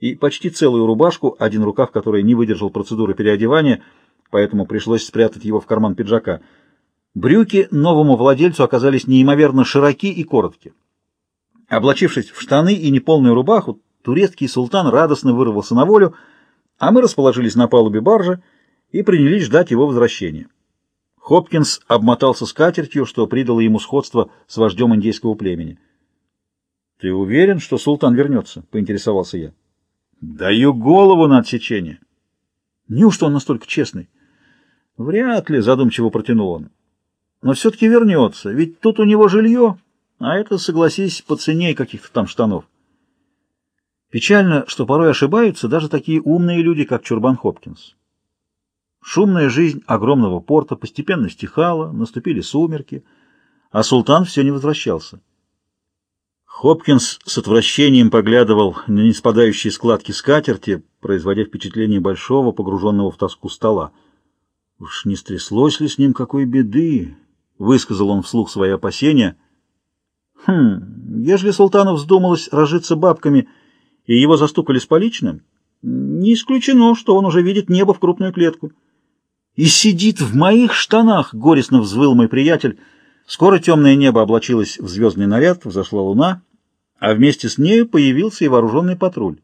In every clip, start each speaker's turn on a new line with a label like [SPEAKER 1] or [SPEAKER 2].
[SPEAKER 1] и почти целую рубашку, один рукав которой не выдержал процедуры переодевания, поэтому пришлось спрятать его в карман пиджака. Брюки новому владельцу оказались неимоверно широки и коротки. Облачившись в штаны и неполную рубаху, турецкий султан радостно вырвался на волю, а мы расположились на палубе баржи и принялись ждать его возвращения. Хопкинс обмотался скатертью, что придало ему сходство с вождем индейского племени. — Ты уверен, что султан вернется? — поинтересовался я. — Даю голову на отсечение. — Неужто он настолько честный? — Вряд ли, — задумчиво протянул он. — Но все-таки вернется, ведь тут у него жилье, а это, согласись, по цене каких-то там штанов. Печально, что порой ошибаются даже такие умные люди, как Чурбан Хопкинс. Шумная жизнь огромного порта постепенно стихала, наступили сумерки, а султан все не возвращался. Хопкинс с отвращением поглядывал на неспадающие складки скатерти, производя впечатление большого, погруженного в тоску стола. «Уж не стряслось ли с ним какой беды?» — высказал он вслух свои опасения. «Хм, ежели султану вздумалось разжиться бабками, и его застукали с поличным, не исключено, что он уже видит небо в крупную клетку». «И сидит в моих штанах!» — горестно взвыл мой приятель. Скоро темное небо облачилось в звездный наряд, взошла луна — а вместе с нею появился и вооруженный патруль.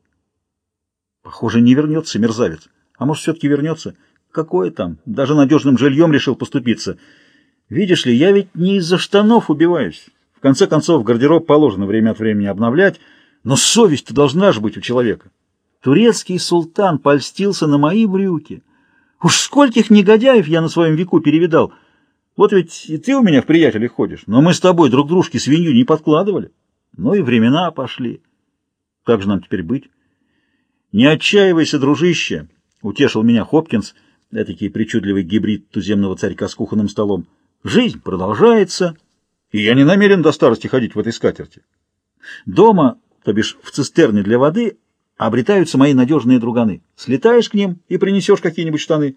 [SPEAKER 1] Похоже, не вернется мерзавец. А может, все-таки вернется? Какое там? Даже надежным жильем решил поступиться. Видишь ли, я ведь не из-за штанов убиваюсь. В конце концов, гардероб положено время от времени обновлять, но совесть должна же быть у человека. Турецкий султан польстился на мои брюки. Уж скольких негодяев я на своем веку перевидал. Вот ведь и ты у меня в приятелях ходишь, но мы с тобой друг дружке свинью не подкладывали. Ну и времена пошли. Как же нам теперь быть? Не отчаивайся, дружище, — утешил меня Хопкинс, этакий причудливый гибрид туземного царька с кухонным столом. Жизнь продолжается, и я не намерен до старости ходить в этой скатерти. Дома, то бишь в цистерне для воды, обретаются мои надежные друганы. Слетаешь к ним и принесешь какие-нибудь штаны.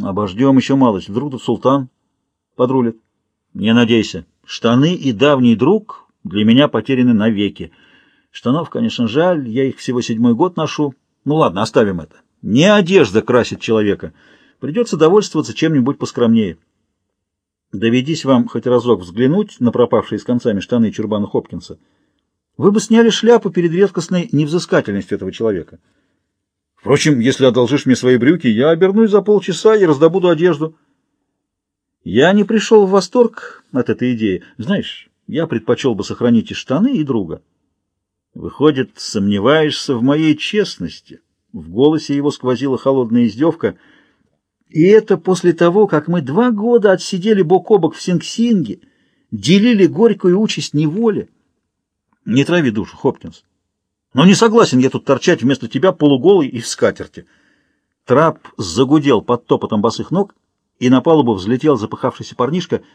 [SPEAKER 1] Обождем еще малость, вдруг тут султан подрулит. Не надейся, штаны и давний друг для меня потеряны навеки. Штанов, конечно, жаль, я их всего седьмой год ношу. Ну ладно, оставим это. Не одежда красит человека. Придется довольствоваться чем-нибудь поскромнее. Доведись вам хоть разок взглянуть на пропавшие с концами штаны Чурбана Хопкинса. Вы бы сняли шляпу перед редкостной невзыскательностью этого человека. Впрочем, если одолжишь мне свои брюки, я обернусь за полчаса и раздобуду одежду. Я не пришел в восторг от этой идеи. Знаешь, я предпочел бы сохранить и штаны, и друга. Выходит, сомневаешься в моей честности? В голосе его сквозила холодная издевка. И это после того, как мы два года отсидели бок о бок в Синг-Синге, делили горькую участь неволи. Не трави душу, Хопкинс. Но не согласен я тут торчать вместо тебя полуголый и в скатерти. Трап загудел под топотом босых ног, и на палубу взлетел запыхавшийся парнишка —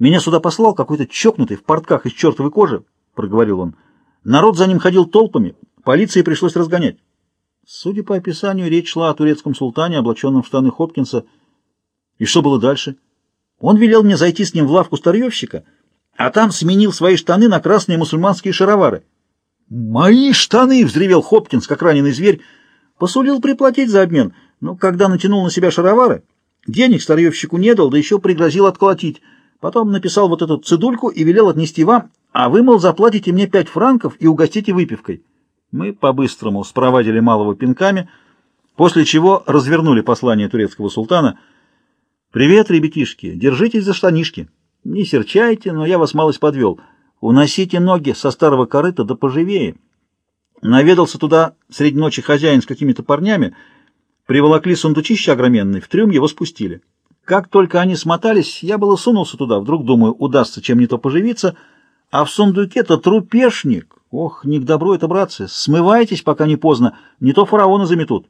[SPEAKER 1] меня сюда послал какой-то чокнутый в портках из чертовой кожи, — проговорил он. Народ за ним ходил толпами, полиции пришлось разгонять. Судя по описанию, речь шла о турецком султане, облаченном в штаны Хопкинса. И что было дальше? Он велел мне зайти с ним в лавку старьевщика, а там сменил свои штаны на красные мусульманские шаровары. «Мои штаны!» — взревел Хопкинс, как раненый зверь. Посулил приплатить за обмен, но когда натянул на себя шаровары, денег старьевщику не дал, да еще пригрозил отколотить — Потом написал вот эту цедульку и велел отнести вам, а вы, мол, заплатите мне пять франков и угостите выпивкой. Мы по-быстрому спровадили малого пинками, после чего развернули послание турецкого султана. «Привет, ребятишки, держитесь за штанишки. Не серчайте, но я вас малость подвел. Уносите ноги со старого корыта да поживее». Наведался туда среди ночи хозяин с какими-то парнями, приволокли сундучище огроменный, в трюм его спустили. Как только они смотались, я было сунулся туда, вдруг, думаю, удастся чем не то поживиться, а в сундуке-то трупешник. Ох, не к добру это, братцы, смывайтесь, пока не поздно, не то фараона заметут.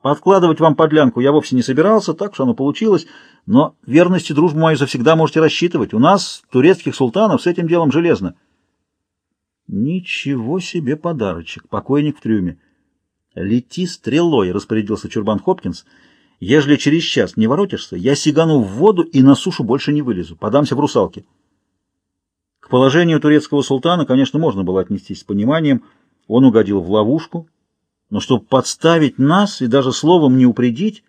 [SPEAKER 1] Подкладывать вам подлянку я вовсе не собирался, так что оно получилось, но верность и дружбу мою завсегда можете рассчитывать. У нас, турецких султанов, с этим делом железно. Ничего себе подарочек, покойник в трюме. Лети стрелой, распорядился Чурбан Хопкинс — Ежели через час не воротишься, я сигану в воду и на сушу больше не вылезу. Подамся в русалки. К положению турецкого султана, конечно, можно было отнестись с пониманием. Он угодил в ловушку, но чтобы подставить нас и даже словом не упредить,